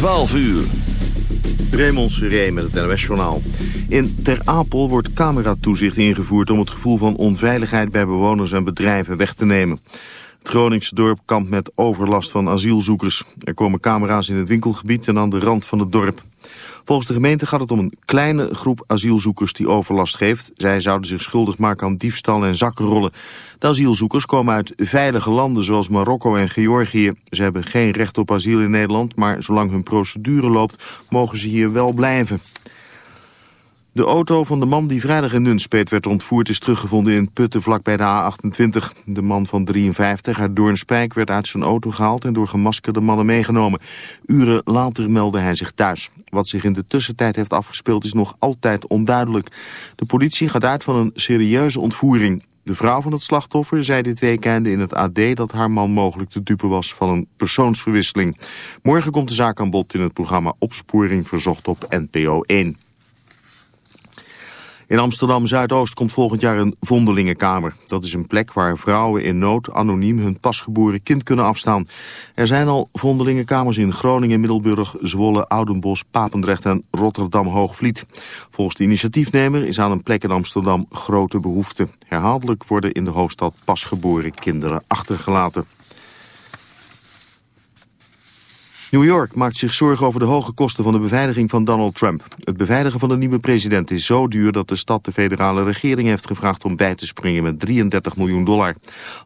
12 uur. Raymond Seré met het NOS-journaal. In Ter Apel wordt cameratoezicht ingevoerd om het gevoel van onveiligheid bij bewoners en bedrijven weg te nemen. Het Groningse dorp kampt met overlast van asielzoekers. Er komen camera's in het winkelgebied en aan de rand van het dorp. Volgens de gemeente gaat het om een kleine groep asielzoekers die overlast geeft. Zij zouden zich schuldig maken aan diefstal en zakkenrollen. De asielzoekers komen uit veilige landen zoals Marokko en Georgië. Ze hebben geen recht op asiel in Nederland, maar zolang hun procedure loopt mogen ze hier wel blijven. De auto van de man die vrijdag in Nunspeet werd ontvoerd is teruggevonden in Putten vlak bij de A28. De man van 53 uit Doornspijk werd uit zijn auto gehaald en door gemaskerde mannen meegenomen. Uren later meldde hij zich thuis. Wat zich in de tussentijd heeft afgespeeld is nog altijd onduidelijk. De politie gaat uit van een serieuze ontvoering. De vrouw van het slachtoffer zei dit weekend in het AD dat haar man mogelijk de dupe was van een persoonsverwisseling. Morgen komt de zaak aan bod in het programma Opsporing Verzocht op NPO 1. In Amsterdam-Zuidoost komt volgend jaar een vondelingenkamer. Dat is een plek waar vrouwen in nood anoniem hun pasgeboren kind kunnen afstaan. Er zijn al vondelingenkamers in Groningen, Middelburg, Zwolle, Oudenbos, Papendrecht en Rotterdam-Hoogvliet. Volgens de initiatiefnemer is aan een plek in Amsterdam grote behoefte. Herhaaldelijk worden in de hoofdstad pasgeboren kinderen achtergelaten. New York maakt zich zorgen over de hoge kosten van de beveiliging van Donald Trump. Het beveiligen van de nieuwe president is zo duur dat de stad de federale regering heeft gevraagd om bij te springen met 33 miljoen dollar.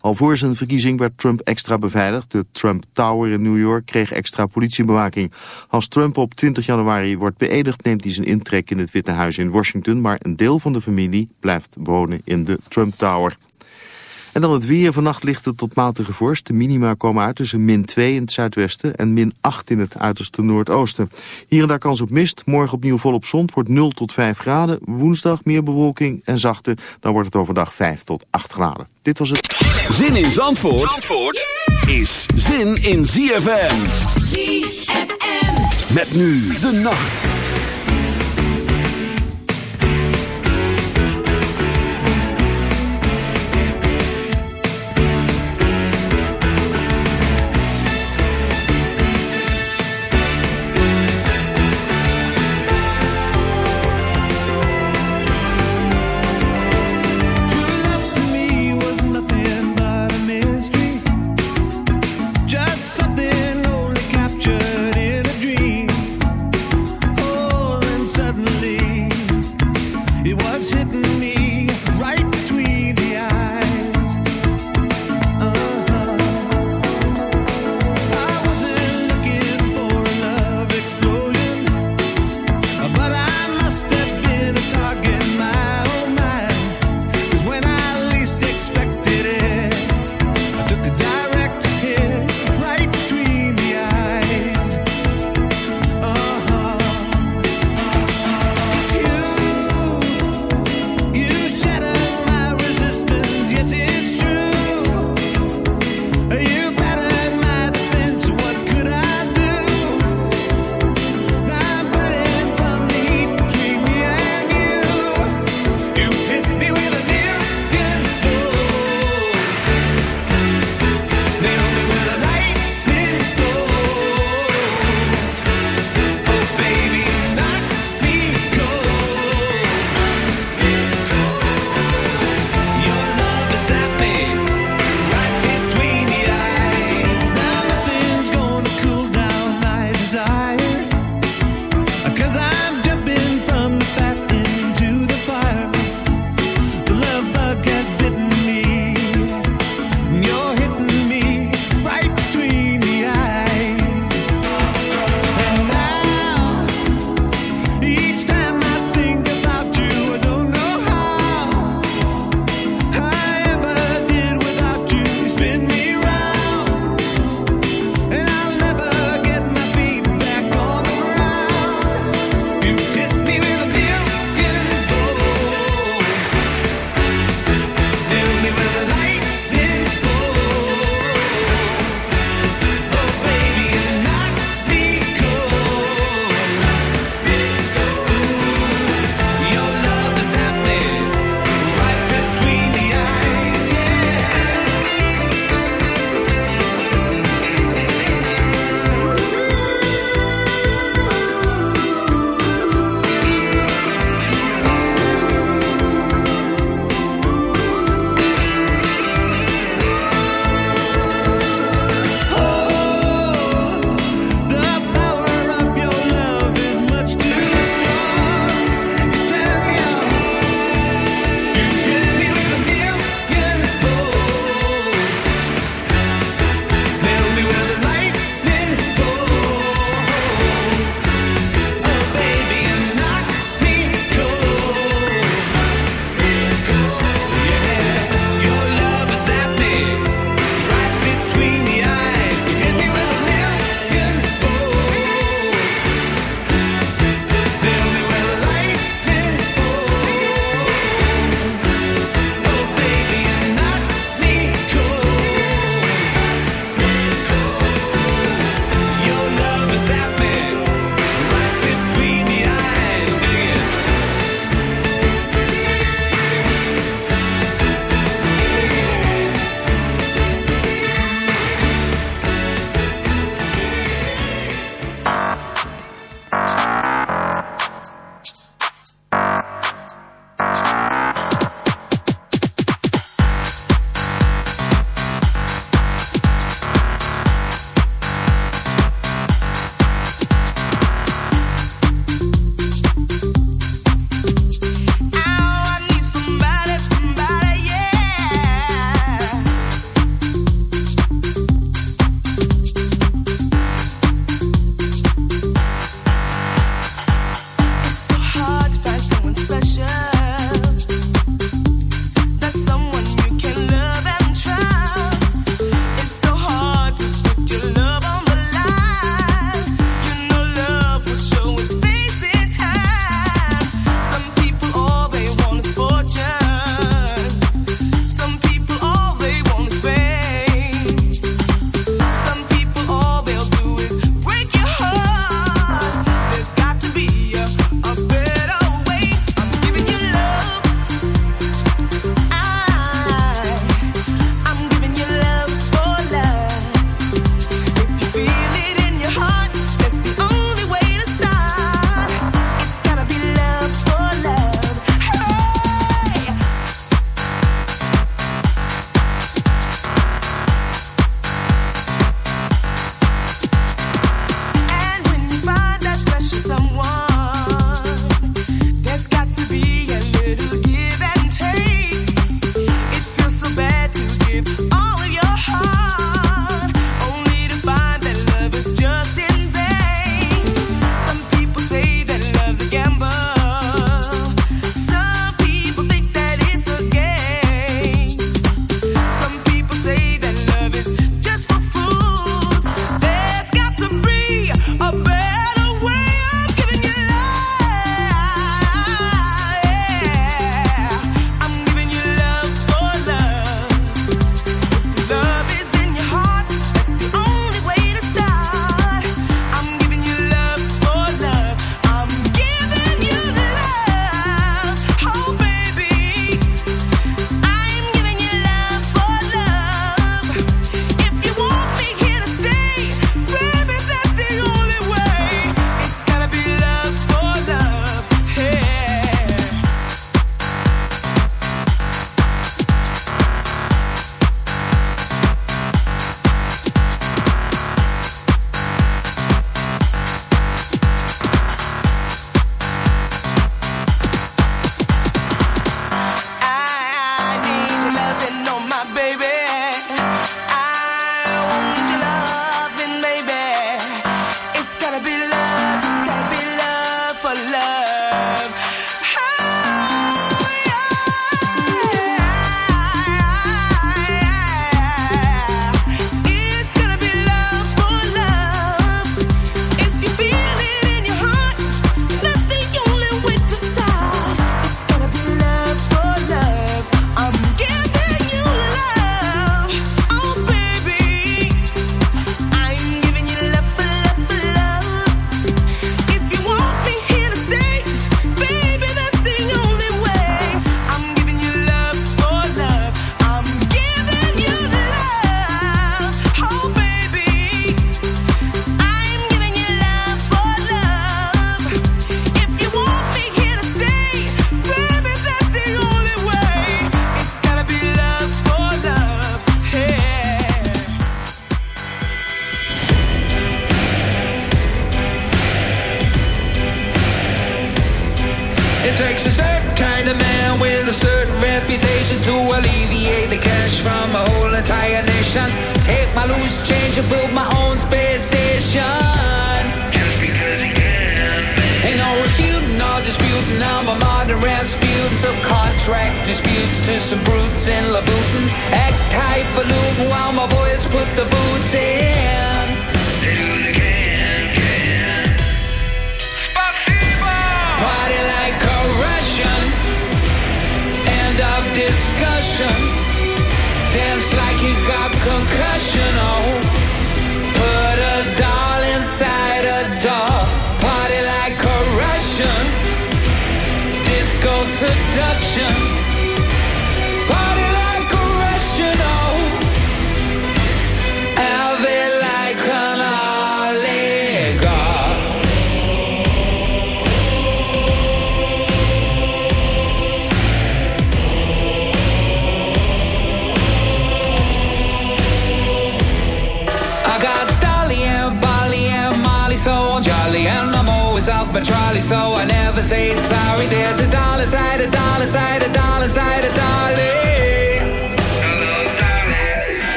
Al voor zijn verkiezing werd Trump extra beveiligd. De Trump Tower in New York kreeg extra politiebewaking. Als Trump op 20 januari wordt beëdigd neemt hij zijn intrek in het Witte Huis in Washington, maar een deel van de familie blijft wonen in de Trump Tower. En dan het weer. Vannacht ligt het tot matige vorst. De minima komen uit tussen min 2 in het zuidwesten en min 8 in het uiterste noordoosten. Hier en daar kans op mist. Morgen opnieuw volop zon. Het wordt 0 tot 5 graden. Woensdag meer bewolking en zachte. Dan wordt het overdag 5 tot 8 graden. Dit was het. Zin in Zandvoort, Zandvoort is zin in ZFM. ZFM. Met nu de nacht.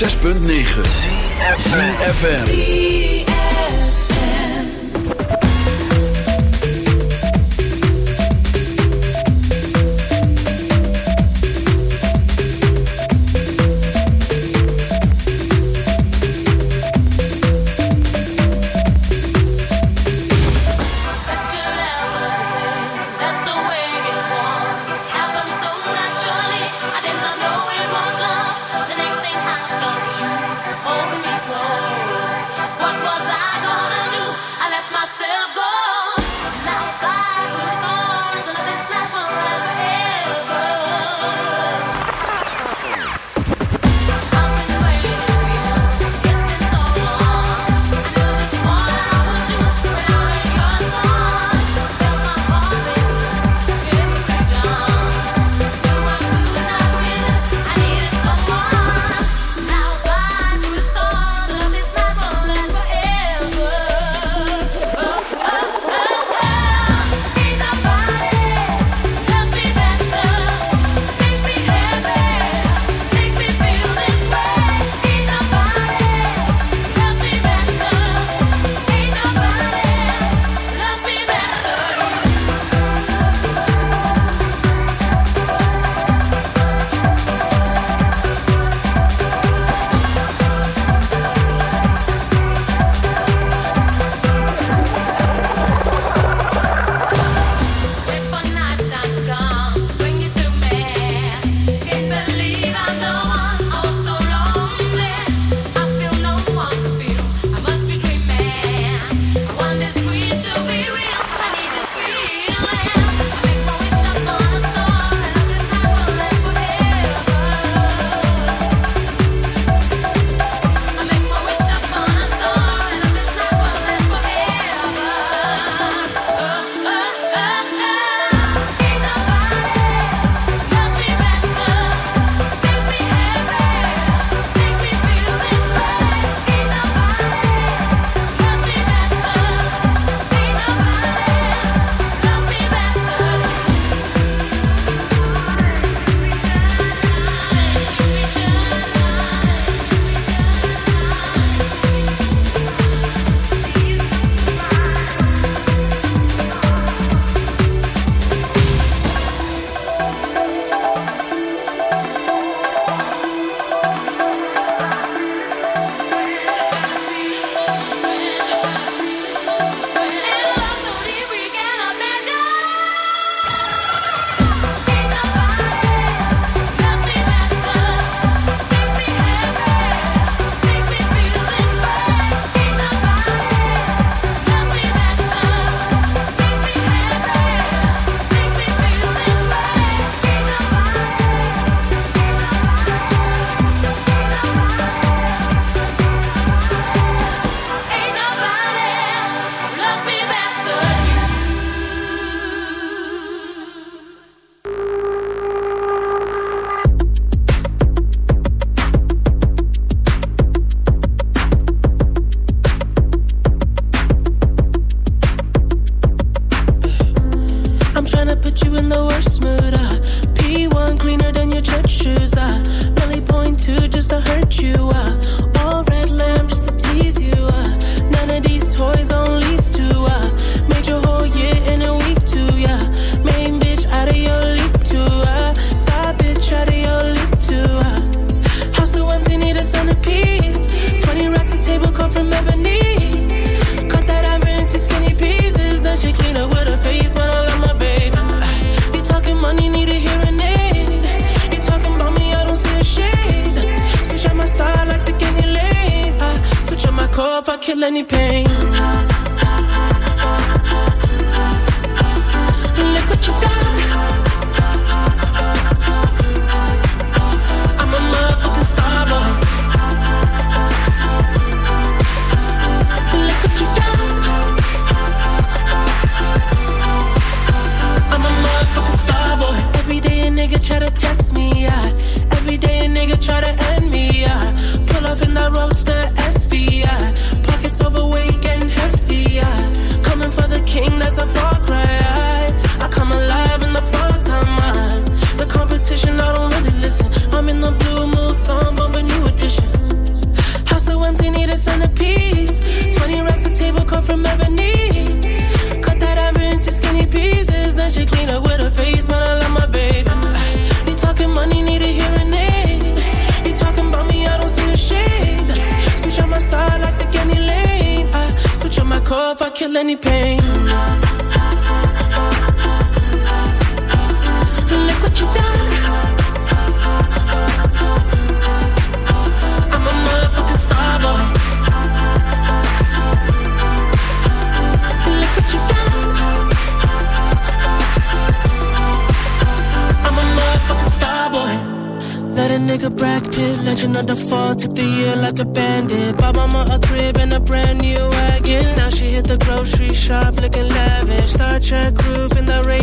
106.9 FM.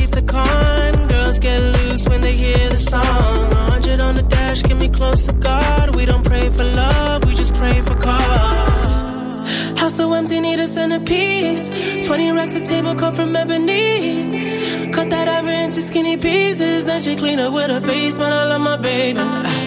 The Wraith Con. Girls get loose when they hear the song. 100 on the dash, get me close to God. We don't pray for love, we just pray for cause. House so empty, need a centerpiece. 20 racks of table come from ebony. Cut that ever into skinny pieces. Then she clean up with her face, man. I love my baby.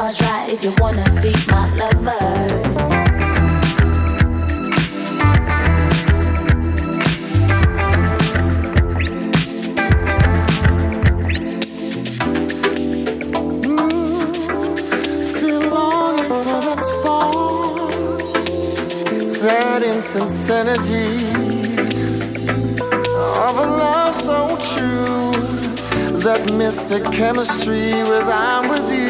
cards right if you wanna be my lover. Mm, that incense energy of a love so true, that mystic chemistry with I'm with you.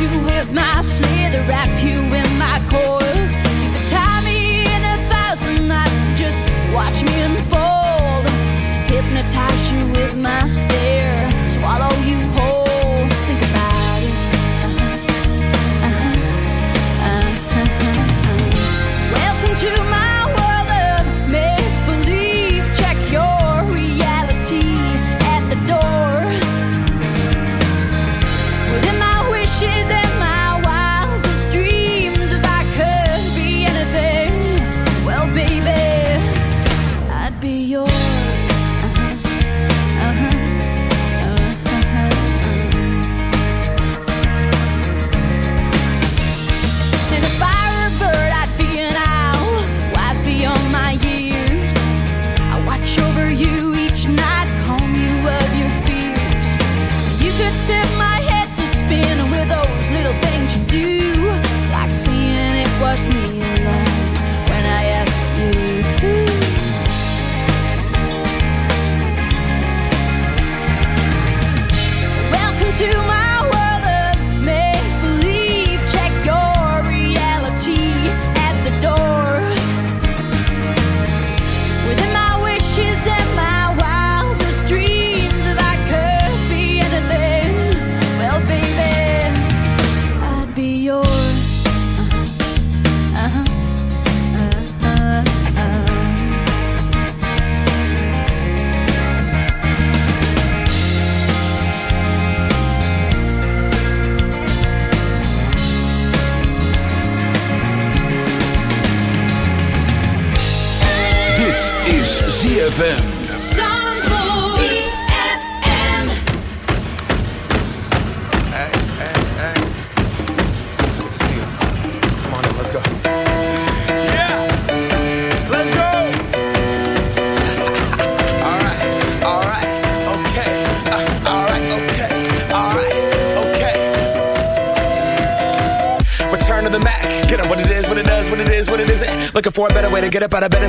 you with my wrap you in my coils. Tie me in a thousand knots, just watch me unfold. Hypnotize you with my stare.